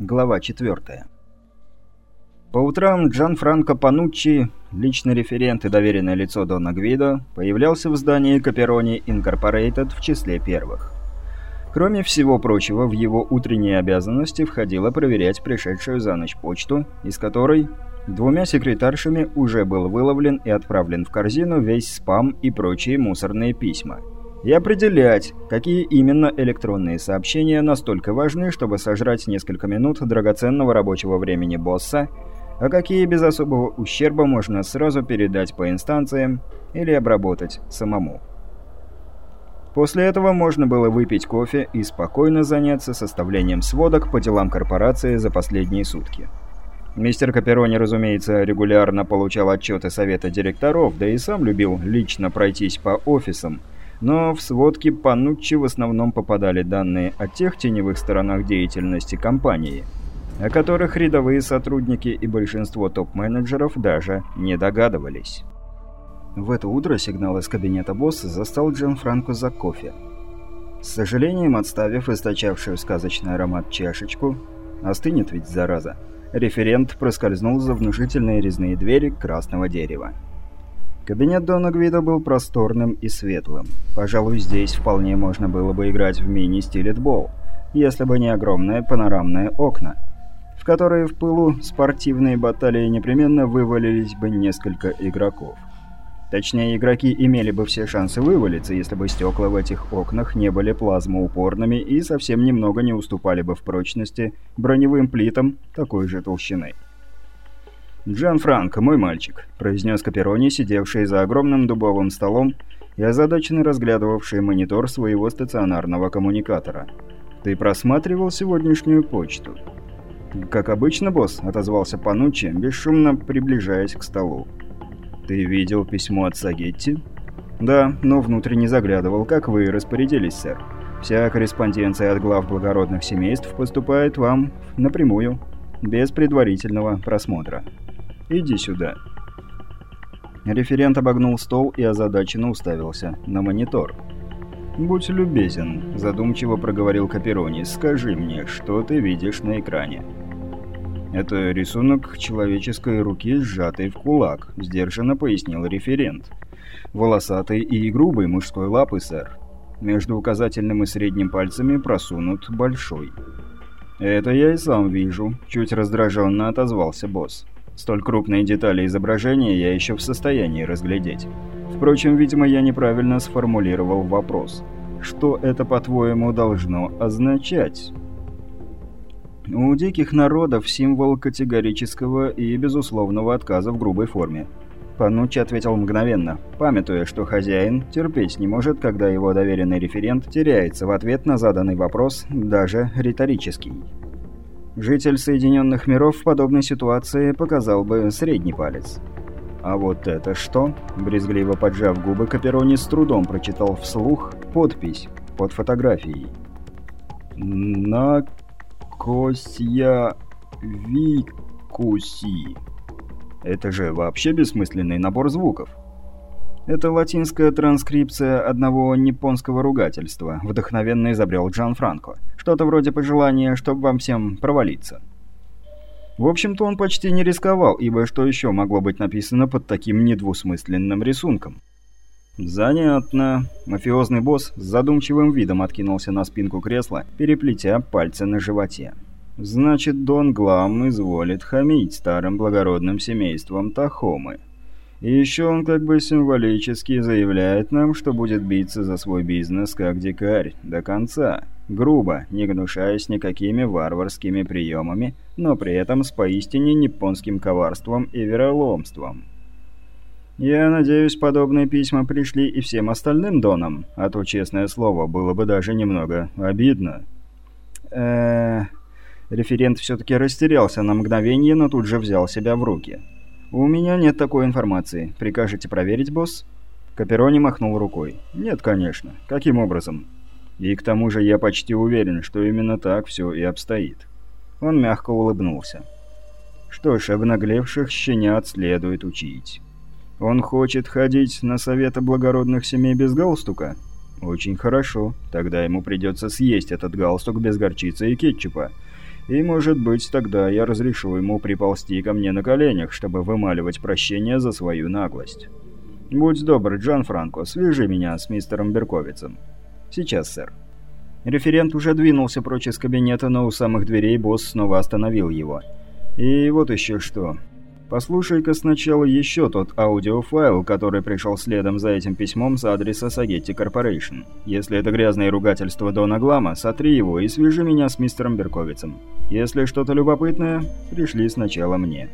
Глава 4. По утрам Джан Франко Пануччи, личный референт и доверенное лицо Дона Гвидо, появлялся в здании Каперони Инкорпорейтед в числе первых. Кроме всего прочего, в его утренние обязанности входило проверять пришедшую за ночь почту, из которой двумя секретаршами уже был выловлен и отправлен в корзину весь спам и прочие мусорные письма – и определять, какие именно электронные сообщения настолько важны, чтобы сожрать несколько минут драгоценного рабочего времени босса, а какие без особого ущерба можно сразу передать по инстанциям или обработать самому. После этого можно было выпить кофе и спокойно заняться составлением сводок по делам корпорации за последние сутки. Мистер Каперони, разумеется, регулярно получал отчеты совета директоров, да и сам любил лично пройтись по офисам, но в сводки Пануччи в основном попадали данные о тех теневых сторонах деятельности компании, о которых рядовые сотрудники и большинство топ-менеджеров даже не догадывались. В это утро сигнал из кабинета босса застал Джан Франко за кофе. С сожалением отставив источавшую сказочный аромат чашечку, остынет ведь зараза, референт проскользнул за внушительные резные двери красного дерева. Кабинет Дона Гвида был просторным и светлым. Пожалуй, здесь вполне можно было бы играть в мини-стилетбол, если бы не огромные панорамные окна, в которые в пылу спортивные баталии непременно вывалились бы несколько игроков. Точнее, игроки имели бы все шансы вывалиться, если бы стекла в этих окнах не были плазмоупорными и совсем немного не уступали бы в прочности броневым плитам такой же толщины. «Джан Франко, мой мальчик», — произнес Каперони, сидевший за огромным дубовым столом и озадаченно разглядывавший монитор своего стационарного коммуникатора. «Ты просматривал сегодняшнюю почту?» «Как обычно, босс», — отозвался Пануччи, бесшумно приближаясь к столу. «Ты видел письмо от Сагетти?» «Да, но внутрь не заглядывал, как вы распорядились, сэр. Вся корреспонденция от глав благородных семейств поступает вам напрямую, без предварительного просмотра». Иди сюда». Референт обогнул стол и озадаченно уставился на монитор. «Будь любезен», – задумчиво проговорил Каперони. «Скажи мне, что ты видишь на экране?» «Это рисунок человеческой руки, сжатой в кулак», – сдержанно пояснил референт. «Волосатый и грубый мужской лапы, сэр. Между указательным и средним пальцами просунут большой». «Это я и сам вижу», – чуть раздраженно отозвался босс. Столь крупные детали изображения я еще в состоянии разглядеть. Впрочем, видимо, я неправильно сформулировал вопрос. Что это, по-твоему, должно означать? У диких народов символ категорического и безусловного отказа в грубой форме. Пануччи ответил мгновенно, памятуя, что хозяин терпеть не может, когда его доверенный референт теряется в ответ на заданный вопрос, даже риторический. Житель Соединенных Миров в подобной ситуации показал бы средний палец. А вот это что? Брезгливо поджав губы, Каперони с трудом прочитал вслух подпись под фотографией. «Накосья Викуси». Это же вообще бессмысленный набор звуков. Это латинская транскрипция одного японского ругательства, вдохновенно изобрел Джан Франко. Что-то вроде пожелания, чтобы вам всем провалиться. В общем-то, он почти не рисковал, ибо что еще могло быть написано под таким недвусмысленным рисунком? «Занятно». Мафиозный босс с задумчивым видом откинулся на спинку кресла, переплетя пальцы на животе. «Значит, Дон Глам изволит хамить старым благородным семейством Тахомы». И еще он как бы символически заявляет нам, что будет биться за свой бизнес как дикарь до конца. Грубо, не гнушаясь никакими варварскими приемами, но при этом с поистине японским коварством и вероломством. Я надеюсь, подобные письма пришли и всем остальным донам, а то, честное слово, было бы даже немного обидно. э Референт все-таки растерялся на мгновение, но тут же взял себя в руки. «У меня нет такой информации. Прикажете проверить, босс?» Каперони махнул рукой. «Нет, конечно. Каким образом?» «И к тому же я почти уверен, что именно так все и обстоит». Он мягко улыбнулся. «Что ж, обнаглевших щенят следует учить. Он хочет ходить на советы благородных семей без галстука?» «Очень хорошо. Тогда ему придется съесть этот галстук без горчицы и кетчупа. И, может быть, тогда я разрешу ему приползти ко мне на коленях, чтобы вымаливать прощение за свою наглость. Будь добр, Джан Франко, свяжи меня с мистером Берковицем. Сейчас, сэр. Референт уже двинулся прочь из кабинета, но у самых дверей босс снова остановил его. И вот еще что. Послушай-ка сначала еще тот аудиофайл, который пришел следом за этим письмом с адреса Сагетти Корпорейшн. Если это грязное ругательство Дона Глама, сотри его и свяжи меня с мистером Берковицем. Если что-то любопытное, пришли сначала мне.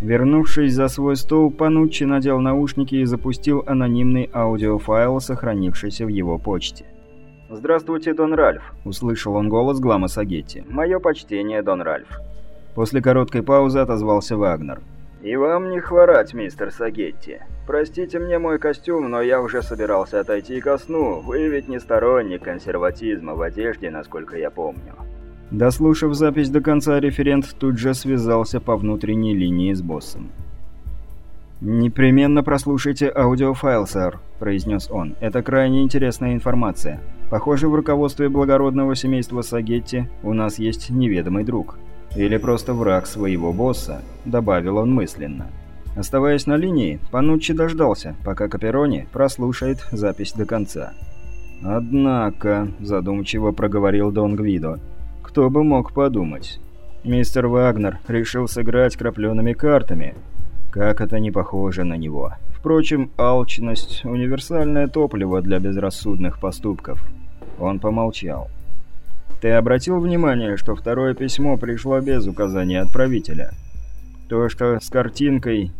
Вернувшись за свой стол, Пануччи надел наушники и запустил анонимный аудиофайл, сохранившийся в его почте. «Здравствуйте, Дон Ральф», — услышал он голос Глама Сагетти. «Мое почтение, Дон Ральф». После короткой паузы отозвался Вагнер. «И вам не хворать, мистер Сагетти. Простите мне мой костюм, но я уже собирался отойти ко сну. Вы ведь не сторонник консерватизма в одежде, насколько я помню». Дослушав запись до конца, референт тут же связался по внутренней линии с боссом. «Непременно прослушайте аудиофайл, сэр», – произнес он. «Это крайне интересная информация. Похоже, в руководстве благородного семейства Сагетти у нас есть неведомый друг». Или просто враг своего босса, добавил он мысленно. Оставаясь на линии, Пануччи дождался, пока Каперони прослушает запись до конца. «Однако», – задумчиво проговорил Дон Гвидо, – «кто бы мог подумать? Мистер Вагнер решил сыграть крапленными картами. Как это не похоже на него. Впрочем, алчность – универсальное топливо для безрассудных поступков». Он помолчал. Ты обратил внимание, что второе письмо пришло без указания отправителя? То, что с картинкой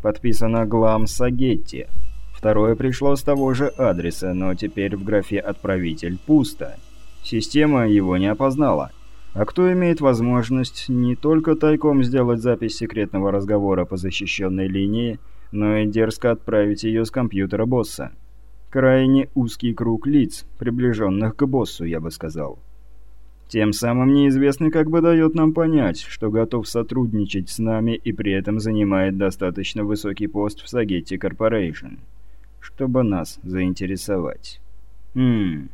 подписано Глам Сагетти. Второе пришло с того же адреса, но теперь в графе «Отправитель» пусто. Система его не опознала. А кто имеет возможность не только тайком сделать запись секретного разговора по защищенной линии, но и дерзко отправить ее с компьютера босса? Крайне узкий круг лиц, приближенных к боссу, я бы сказал. Тем самым неизвестный как бы дает нам понять, что готов сотрудничать с нами и при этом занимает достаточно высокий пост в Сагетти Корпорейшн, чтобы нас заинтересовать. Хм...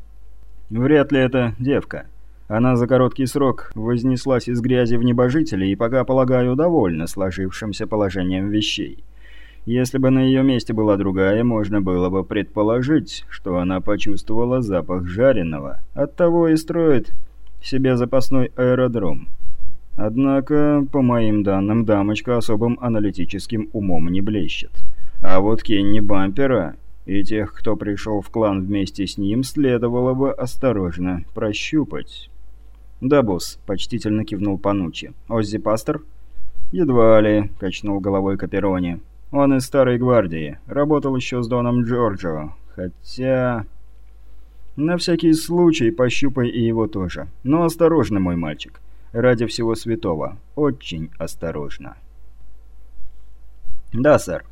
Вряд ли это девка. Она за короткий срок вознеслась из грязи в небожители и пока, полагаю, довольна сложившимся положением вещей. Если бы на ее месте была другая, можно было бы предположить, что она почувствовала запах жареного. Оттого и строит себе запасной аэродром. Однако, по моим данным, дамочка особым аналитическим умом не блещет. А вот Кенни Бампера и тех, кто пришел в клан вместе с ним, следовало бы осторожно прощупать. «Да, босс», — почтительно кивнул Панучи. «Оззи Пастор?» «Едва ли», — качнул головой Каперони. «Он из Старой Гвардии. Работал еще с Доном Джорджо. Хотя...» На всякий случай пощупай и его тоже. Но осторожно, мой мальчик. Ради всего святого. Очень осторожно. Да, сэр.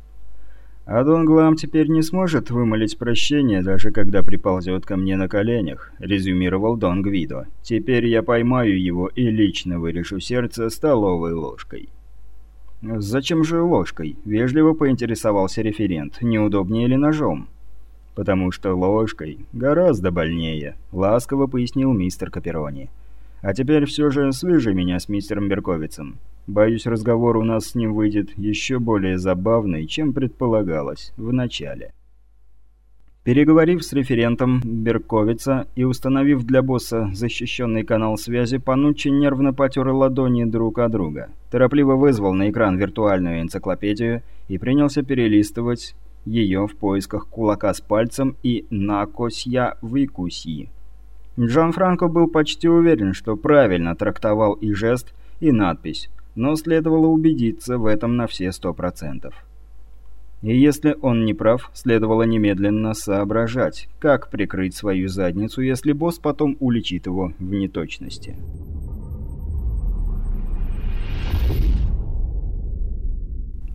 А Дон Глам теперь не сможет вымолить прощение, даже когда приползет ко мне на коленях, резюмировал Дон Гвидо. Теперь я поймаю его и лично вырешу сердце столовой ложкой. «Зачем же ложкой?» – вежливо поинтересовался референт. «Неудобнее ли ножом?» «Потому что ложкой гораздо больнее», — ласково пояснил мистер Каперони. «А теперь все же свяжи меня с мистером Берковицем. Боюсь, разговор у нас с ним выйдет еще более забавный, чем предполагалось в начале». Переговорив с референтом Берковица и установив для босса защищенный канал связи, Пануччи нервно потер ладони друг от друга. Торопливо вызвал на экран виртуальную энциклопедию и принялся перелистывать ее в поисках кулака с пальцем и «накосья выкуси». Джан Франко был почти уверен, что правильно трактовал и жест, и надпись, но следовало убедиться в этом на все сто процентов. И если он не прав, следовало немедленно соображать, как прикрыть свою задницу, если босс потом уличит его в неточности.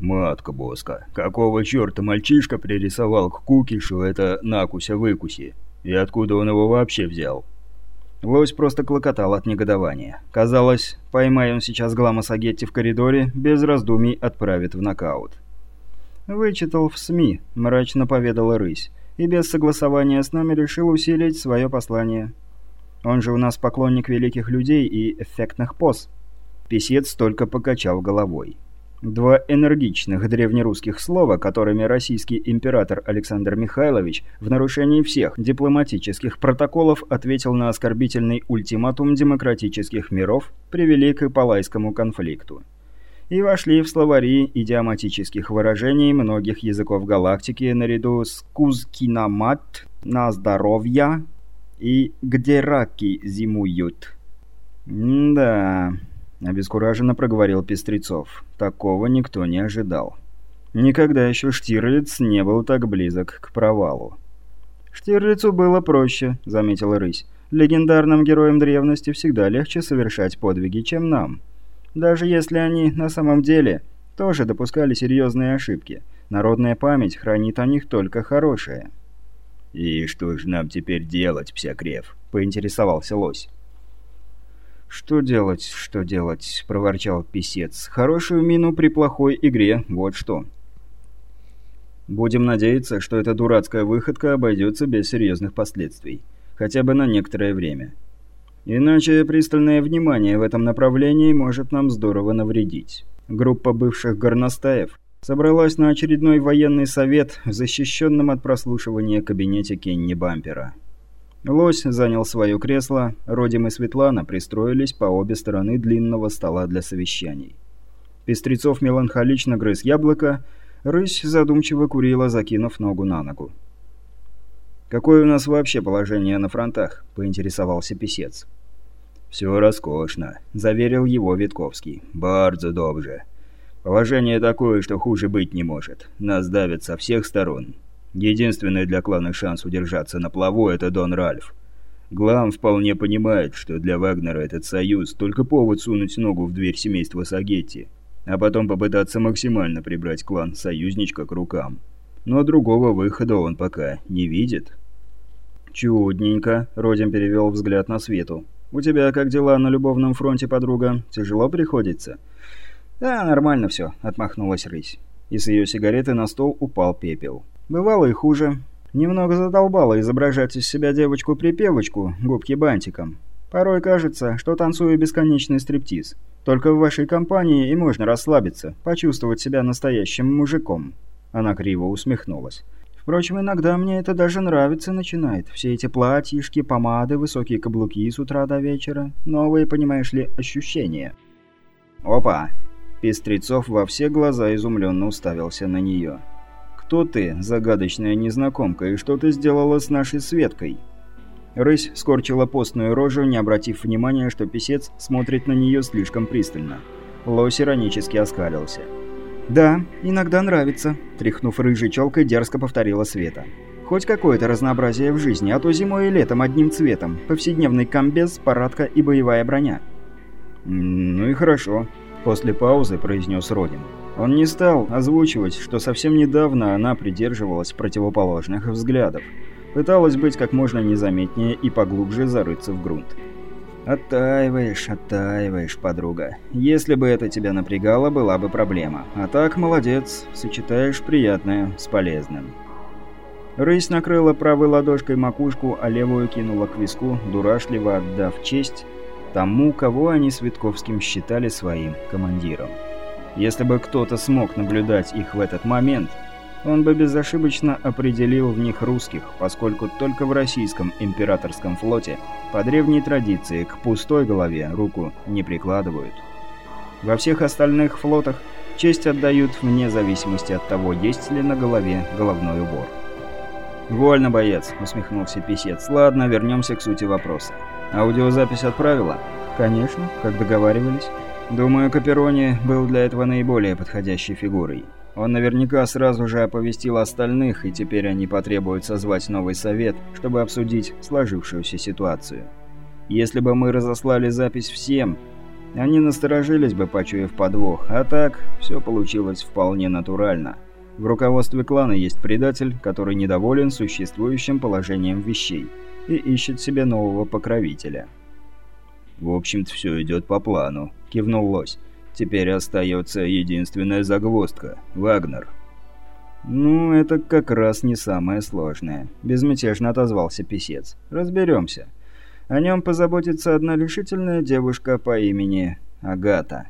«Матка Боска, какого черта мальчишка пририсовал к Кукишу это накуся-выкуси? И откуда он его вообще взял?» Лось просто клокотал от негодования. Казалось, поймай он сейчас Глама Сагетти в коридоре, без раздумий отправит в нокаут. «Вычитал в СМИ», — мрачно поведала рысь, и без согласования с нами решил усилить свое послание. Он же у нас поклонник великих людей и эффектных поз». Песец только покачал головой. Два энергичных древнерусских слова, которыми российский император Александр Михайлович в нарушении всех дипломатических протоколов ответил на оскорбительный ультиматум демократических миров, привели к Ипалайскому конфликту. И вошли в словари идиоматических выражений многих языков галактики наряду с «кузкиномат», «на здоровье» и «где раки зимуют». Да... — обескураженно проговорил Пестрецов. «Такого никто не ожидал. Никогда еще Штирлиц не был так близок к провалу». «Штирлицу было проще», — заметила Рысь. «Легендарным героям древности всегда легче совершать подвиги, чем нам. Даже если они на самом деле тоже допускали серьезные ошибки. Народная память хранит о них только хорошее». «И что же нам теперь делать, Псякрев?» — поинтересовался Лось. «Что делать, что делать?» – проворчал писец. «Хорошую мину при плохой игре, вот что». Будем надеяться, что эта дурацкая выходка обойдется без серьезных последствий. Хотя бы на некоторое время. Иначе пристальное внимание в этом направлении может нам здорово навредить. Группа бывших горностаев собралась на очередной военный совет в защищенном от прослушивания кабинете Кенни Бампера. Лось занял свое кресло, Родим и Светлана пристроились по обе стороны длинного стола для совещаний. Пестрецов меланхолично грыз яблоко, рысь задумчиво курила, закинув ногу на ногу. «Какое у нас вообще положение на фронтах?» – поинтересовался писец. «Все роскошно», – заверил его Витковский. «Бардзо добже. Положение такое, что хуже быть не может. Нас давят со всех сторон. Единственный для клана шанс удержаться на плаву – это Дон Ральф. Глам вполне понимает, что для Вагнера этот союз – только повод сунуть ногу в дверь семейства Сагетти, а потом попытаться максимально прибрать клан союзничка к рукам. Но другого выхода он пока не видит. «Чудненько», – Родин перевел взгляд на Свету. «У тебя как дела на любовном фронте, подруга? Тяжело приходится?» «Да, нормально все», – отмахнулась рысь. И с ее сигареты на стол упал пепел. Бывало и хуже. Немного задолбало изображать из себя девочку-припевочку, губки бантиком. Порой кажется, что танцую бесконечный стриптиз. Только в вашей компании и можно расслабиться, почувствовать себя настоящим мужиком. Она криво усмехнулась. Впрочем, иногда мне это даже нравится начинает. Все эти платьишки, помады, высокие каблуки с утра до вечера. Новые, понимаешь ли, ощущения. Опа! Пестрецов во все глаза изумленно уставился на нее. «Кто ты, загадочная незнакомка, и что ты сделала с нашей Светкой?» Рысь скорчила постную рожу, не обратив внимания, что писец смотрит на нее слишком пристально. Лось иронически оскалился. «Да, иногда нравится», – тряхнув рыжей челкой, дерзко повторила Света. «Хоть какое-то разнообразие в жизни, а то зимой и летом одним цветом. Повседневный комбез, парадка и боевая броня». «Ну и хорошо», – после паузы произнес Родин. Он не стал озвучивать, что совсем недавно она придерживалась противоположных взглядов. Пыталась быть как можно незаметнее и поглубже зарыться в грунт. «Оттаиваешь, оттаиваешь, подруга. Если бы это тебя напрягало, была бы проблема. А так, молодец, сочетаешь приятное с полезным». Рысь накрыла правой ладошкой макушку, а левую кинула к виску, дурашливо отдав честь тому, кого они с Витковским считали своим командиром. Если бы кто-то смог наблюдать их в этот момент, он бы безошибочно определил в них русских, поскольку только в российском императорском флоте по древней традиции к пустой голове руку не прикладывают. Во всех остальных флотах честь отдают вне зависимости от того, есть ли на голове головной убор. «Вольно, боец», — усмехнулся писец. «Ладно, вернемся к сути вопроса. Аудиозапись отправила?» «Конечно, как договаривались». Думаю, Каперони был для этого наиболее подходящей фигурой. Он наверняка сразу же оповестил остальных, и теперь они потребуют созвать новый совет, чтобы обсудить сложившуюся ситуацию. Если бы мы разослали запись всем, они насторожились бы, почуяв подвох, а так все получилось вполне натурально. В руководстве клана есть предатель, который недоволен существующим положением вещей и ищет себе нового покровителя. «В общем-то, все идет по плану», — кивнул Лось. «Теперь остается единственная загвоздка — Вагнер». «Ну, это как раз не самое сложное», — безмятежно отозвался писец. «Разберемся. О нем позаботится одна решительная девушка по имени Агата.